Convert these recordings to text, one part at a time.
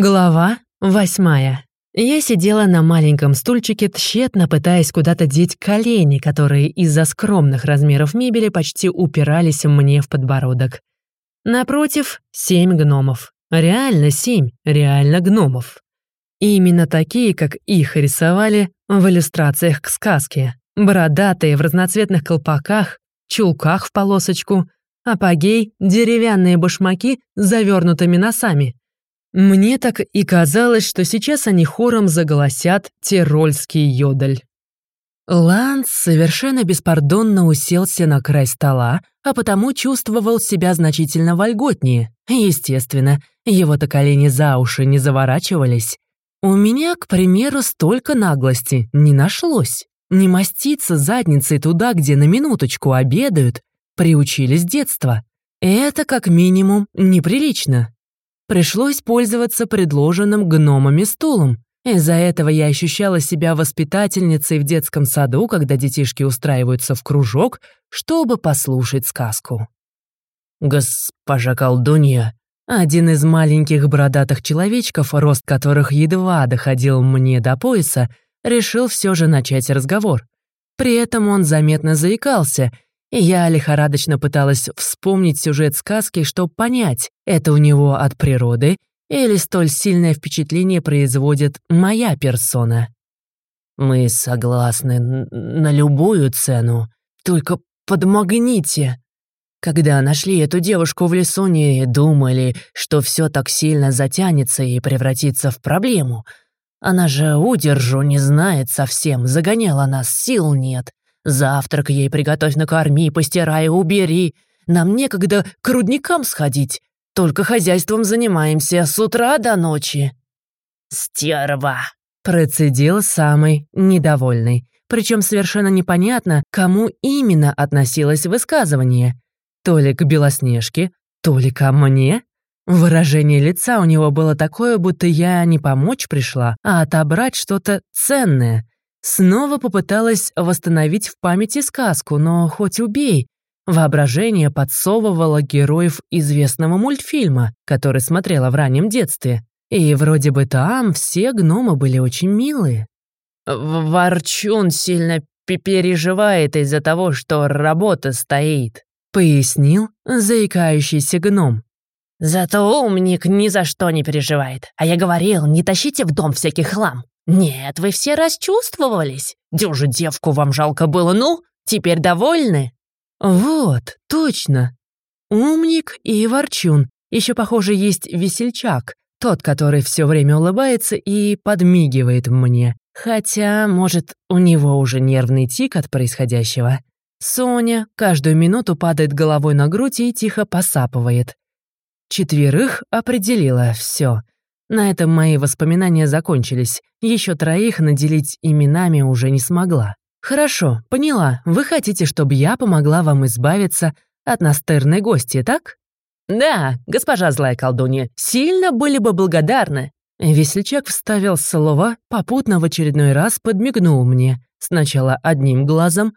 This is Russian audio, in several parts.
Глава восьмая. Я сидела на маленьком стульчике, тщетно пытаясь куда-то деть колени, которые из-за скромных размеров мебели почти упирались мне в подбородок. Напротив — семь гномов. Реально семь, реально гномов. И именно такие, как их рисовали в иллюстрациях к сказке. Бородатые в разноцветных колпаках, чулках в полосочку, апогей — деревянные башмаки с завернутыми носами — мне так и казалось, что сейчас они хором заголосят тирольский йодль. Ланс совершенно беспардонно уселся на край стола, а потому чувствовал себя значительно вольготнее. Естественно, его-то колени за уши не заворачивались. У меня, к примеру, столько наглости не нашлось. Не маститься задницей туда, где на минуточку обедают, приучили с детства. Это, как минимум, неприлично пришлось пользоваться предложенным гномами стулом. Из-за этого я ощущала себя воспитательницей в детском саду, когда детишки устраиваются в кружок, чтобы послушать сказку. «Госпожа колдунья», один из маленьких бородатых человечков, рост которых едва доходил мне до пояса, решил все же начать разговор. При этом он заметно заикался, я лихорадочно пыталась вспомнить сюжет сказки, чтобы понять, это у него от природы или столь сильное впечатление производит моя персона. «Мы согласны на любую цену, только подмагните». Когда нашли эту девушку в лесу, не думали, что все так сильно затянется и превратится в проблему. Она же удержу не знает совсем, загоняла нас, сил нет. Завтрак ей приготовь, накорми, постирай, убери. Нам некогда к рудникам сходить. Только хозяйством занимаемся с утра до ночи». «Стерва!» — процедил самый недовольный. Причем совершенно непонятно, кому именно относилось высказывание. То ли к Белоснежке, то ли ко мне. Выражение лица у него было такое, будто я не помочь пришла, а отобрать что-то ценное. Снова попыталась восстановить в памяти сказку, но хоть убей. Воображение подсовывало героев известного мультфильма, который смотрела в раннем детстве. И вроде бы там все гномы были очень милые. «Ворчун сильно переживает из-за того, что работа стоит», — пояснил заикающийся гном. «Зато умник ни за что не переживает. А я говорил, не тащите в дом всякий хлам. «Нет, вы все расчувствовались. Дюжу девку вам жалко было, ну, теперь довольны?» «Вот, точно. Умник и ворчун. Еще, похоже, есть весельчак, тот, который все время улыбается и подмигивает мне. Хотя, может, у него уже нервный тик от происходящего. Соня каждую минуту падает головой на грудь и тихо посапывает. Четверых определила все. На этом мои воспоминания закончились. Еще троих наделить именами уже не смогла. «Хорошо, поняла. Вы хотите, чтобы я помогла вам избавиться от настырной гости, так?» «Да, госпожа злая колдунья, сильно были бы благодарны». Весельчак вставил слова, попутно в очередной раз подмигнул мне, сначала одним глазом,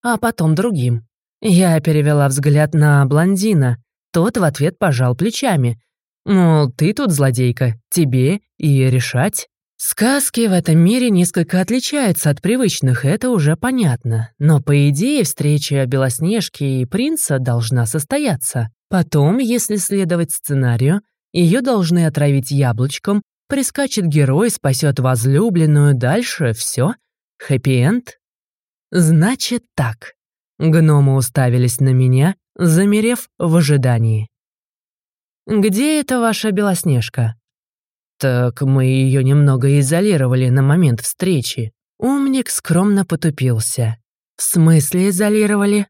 а потом другим. Я перевела взгляд на блондина. Тот в ответ пожал плечами, Мол, ты тут злодейка, тебе и решать. Сказки в этом мире несколько отличаются от привычных, это уже понятно. Но, по идее, встреча Белоснежки и принца должна состояться. Потом, если следовать сценарию, ее должны отравить яблочком, прискачет герой, спасет возлюбленную, дальше все. Хэппи-энд? Значит так. Гномы уставились на меня, замерев в ожидании. «Где это ваша Белоснежка?» «Так мы ее немного изолировали на момент встречи». Умник скромно потупился. «В смысле изолировали?»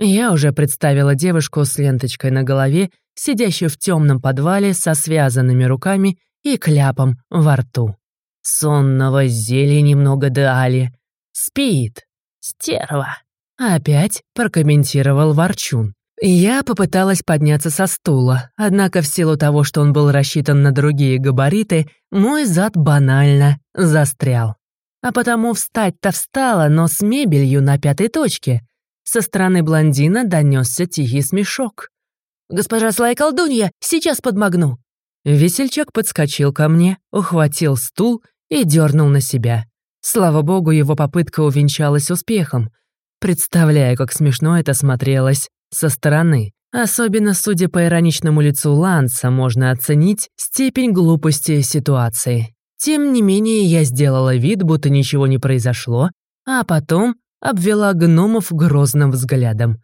Я уже представила девушку с ленточкой на голове, сидящую в темном подвале со связанными руками и кляпом во рту. Сонного зелья немного дали. Спит. Стерва. Опять прокомментировал Ворчун. Я попыталась подняться со стула, однако в силу того, что он был рассчитан на другие габариты, мой зад банально застрял. А потому встать-то встала, но с мебелью на пятой точке. Со стороны блондина донесся тихий смешок. «Госпожа Слай колдунья, сейчас подмогну!» Весельчак подскочил ко мне, ухватил стул и дернул на себя. Слава богу, его попытка увенчалась успехом. Представляю, как смешно это смотрелось со стороны. Особенно, судя по ироничному лицу Ланса, можно оценить степень глупости ситуации. Тем не менее, я сделала вид, будто ничего не произошло, а потом обвела гномов грозным взглядом.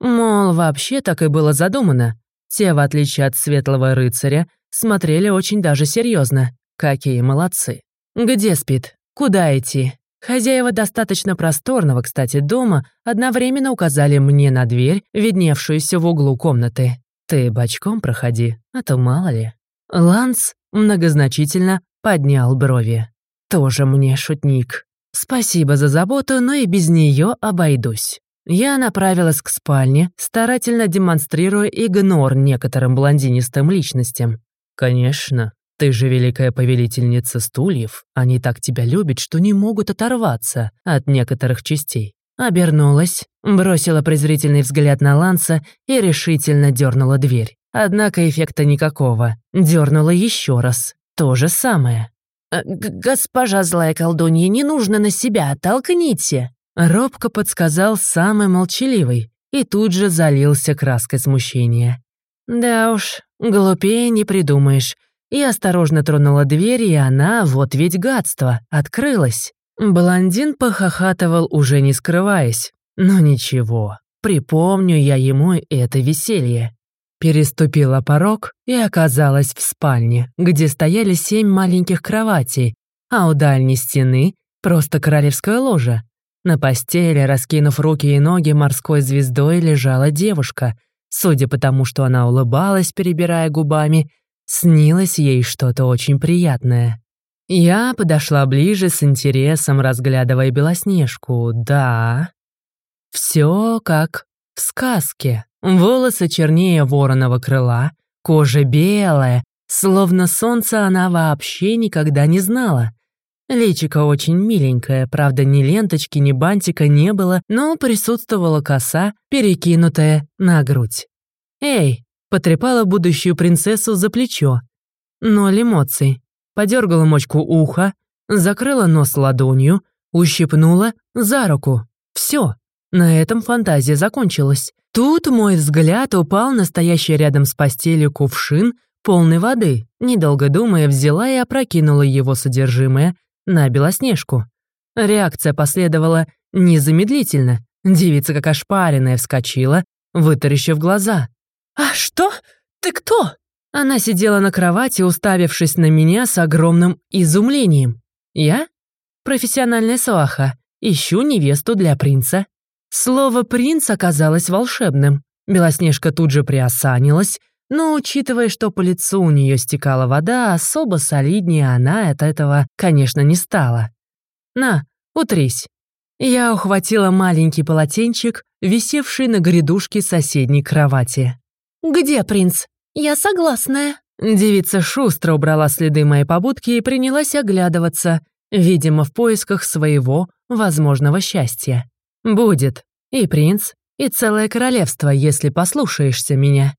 Мол, вообще так и было задумано. Те, в отличие от светлого рыцаря, смотрели очень даже серьезно. Какие молодцы. Где спит? Куда идти? Хозяева достаточно просторного, кстати, дома одновременно указали мне на дверь, видневшуюся в углу комнаты. «Ты бочком проходи, а то мало ли». Ланс многозначительно поднял брови. «Тоже мне шутник. Спасибо за заботу, но и без нее обойдусь». Я направилась к спальне, старательно демонстрируя игнор некоторым блондинистым личностям. «Конечно, ты же великая повелительница стульев. Они так тебя любят, что не могут оторваться от некоторых частей». Обернулась, бросила презрительный взгляд на Ланса и решительно дернула дверь. Однако эффекта никакого. Дернула еще раз. То же самое. «Э, «Госпожа злая колдунья, не нужно на себя, толкните!» Робко подсказал самый молчаливый и тут же залился краской смущения. Да уж, глупее не придумаешь. Я осторожно тронула дверь, и она, вот ведь гадство, открылась. Блондин похохатывал, уже не скрываясь. Но ничего, припомню я ему это веселье. Переступила порог и оказалась в спальне, где стояли семь маленьких кроватей, а у дальней стены просто королевское ложе. На постели, раскинув руки и ноги морской звездой, лежала девушка. Судя по тому, что она улыбалась, перебирая губами, снилось ей что-то очень приятное. Я подошла ближе с интересом, разглядывая Белоснежку. Да, все как в сказке. Волосы чернее вороного крыла, кожа белая, словно солнце она вообще никогда не знала. Личико очень миленькое, правда, ни ленточки, ни бантика не было, но присутствовала коса, перекинутая на грудь. «Эй!» — потрепала будущую принцессу за плечо. Ноль эмоций. Подергала мочку уха, закрыла нос ладонью, ущипнула за руку. Все. На этом фантазия закончилась. Тут мой взгляд упал на стоящий рядом с постелью кувшин, полный воды. Недолго думая, взяла и опрокинула его содержимое на Белоснежку. Реакция последовала незамедлительно. Девица, как ошпаренная, вскочила, вытаращив глаза. «А что? Ты кто?» Она сидела на кровати, уставившись на меня с огромным изумлением. «Я? Профессиональная сваха. Ищу невесту для принца». Слово «принц» оказалось волшебным. Белоснежка тут же приосанилась, но, учитывая, что по лицу у нее стекала вода, особо солиднее она от этого, конечно, не стала. «На, утрись». Я ухватила маленький полотенчик, висевший на грядушке соседней кровати. «Где принц? Я согласная». Девица шустро убрала следы моей побудки и принялась оглядываться, видимо, в поисках своего возможного счастья. Будет и принц, и целое королевство, если послушаешься меня.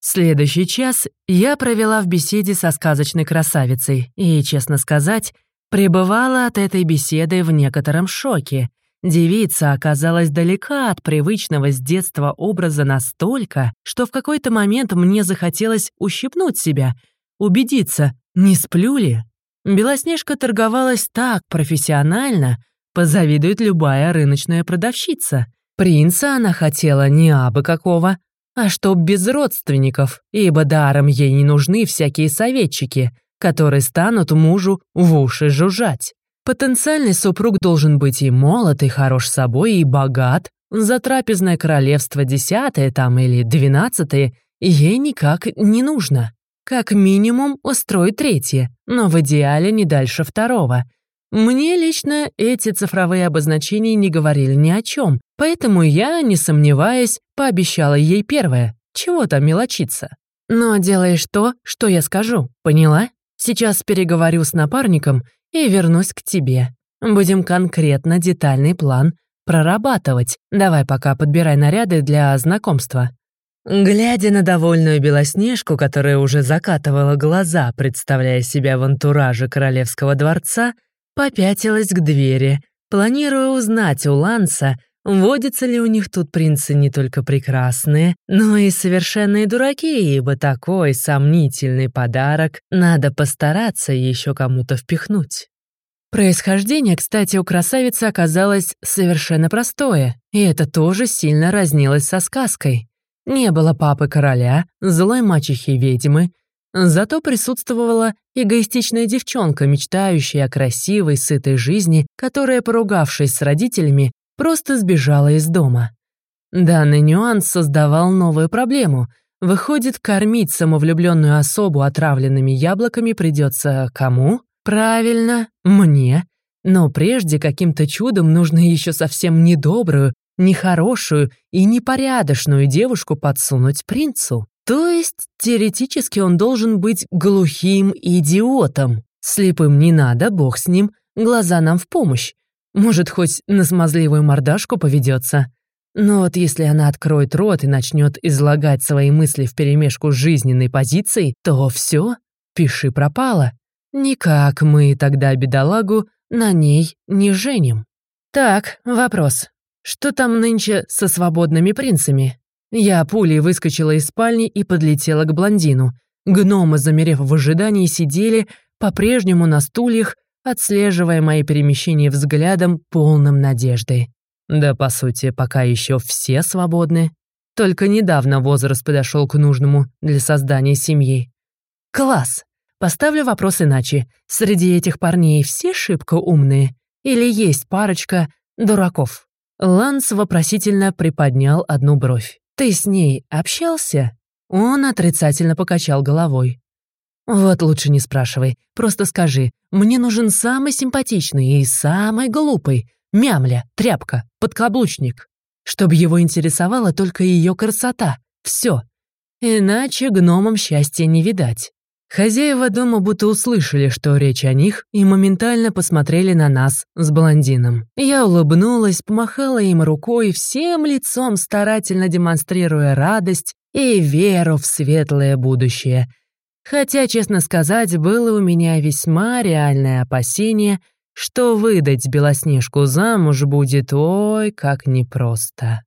Следующий час я провела в беседе со сказочной красавицей и, честно сказать, пребывала от этой беседы в некотором шоке. Девица оказалась далека от привычного с детства образа настолько, что в какой-то момент мне захотелось ущипнуть себя, убедиться, не сплю ли. Белоснежка торговалась так профессионально, Позавидует любая рыночная продавщица. Принца она хотела не абы какого, а чтоб без родственников, ибо даром ей не нужны всякие советчики, которые станут мужу в уши жужжать. Потенциальный супруг должен быть и молод, и хорош собой, и богат. За трапезное королевство десятое там или двенадцатое ей никак не нужно. Как минимум устроить третье, но в идеале не дальше второго. Мне лично эти цифровые обозначения не говорили ни о чем, поэтому я, не сомневаясь, пообещала ей первое. Чего там мелочиться? Но делаешь то, что я скажу, поняла? Сейчас переговорю с напарником и вернусь к тебе. Будем конкретно детальный план прорабатывать. Давай пока подбирай наряды для знакомства. Глядя на довольную Белоснежку, которая уже закатывала глаза, представляя себя в антураже королевского дворца, попятилась к двери, планируя узнать у Ланса, водятся ли у них тут принцы не только прекрасные, но и совершенные дураки, ибо такой сомнительный подарок надо постараться еще кому-то впихнуть. Происхождение, кстати, у красавицы оказалось совершенно простое, и это тоже сильно разнилось со сказкой. Не было папы короля, злой мачехи-ведьмы, зато присутствовала эгоистичная девчонка, мечтающая о красивой, сытой жизни, которая, поругавшись с родителями, просто сбежала из дома. Данный нюанс создавал новую проблему. Выходит, кормить самовлюбленную особу отравленными яблоками придется кому? Правильно, мне. Но прежде каким-то чудом нужно еще совсем недобрую, нехорошую и непорядочную девушку подсунуть принцу. То есть, теоретически он должен быть глухим идиотом. Слепым не надо, бог с ним, глаза нам в помощь. Может, хоть на смазливую мордашку поведется. Но вот если она откроет рот и начнет излагать свои мысли вперемешку с жизненной позицией, то все, пиши пропало. Никак мы тогда бедолагу на ней не женим. Так, вопрос. Что там нынче со свободными принцами? Я пулей выскочила из спальни и подлетела к блондину. Гномы, замерев в ожидании, сидели по-прежнему на стульях, отслеживая мои перемещения взглядом, полным надежды. Да, по сути, пока еще все свободны. Только недавно возраст подошел к нужному для создания семьи. Класс! Поставлю вопрос иначе. Среди этих парней все шибко умные? Или есть парочка дураков? Ланс вопросительно приподнял одну бровь. «Ты с ней общался?» Он отрицательно покачал головой. «Вот лучше не спрашивай. Просто скажи, мне нужен самый симпатичный и самый глупый. Мямля, тряпка, подкаблучник. Чтобы его интересовала только ее красота. Все. Иначе гномам счастья не видать». Хозяева дома будто услышали, что речь о них, и моментально посмотрели на нас с блондином. Я улыбнулась, помахала им рукой, всем лицом старательно демонстрируя радость и веру в светлое будущее. Хотя, честно сказать, было у меня весьма реальное опасение, что выдать Белоснежку замуж будет ой как непросто.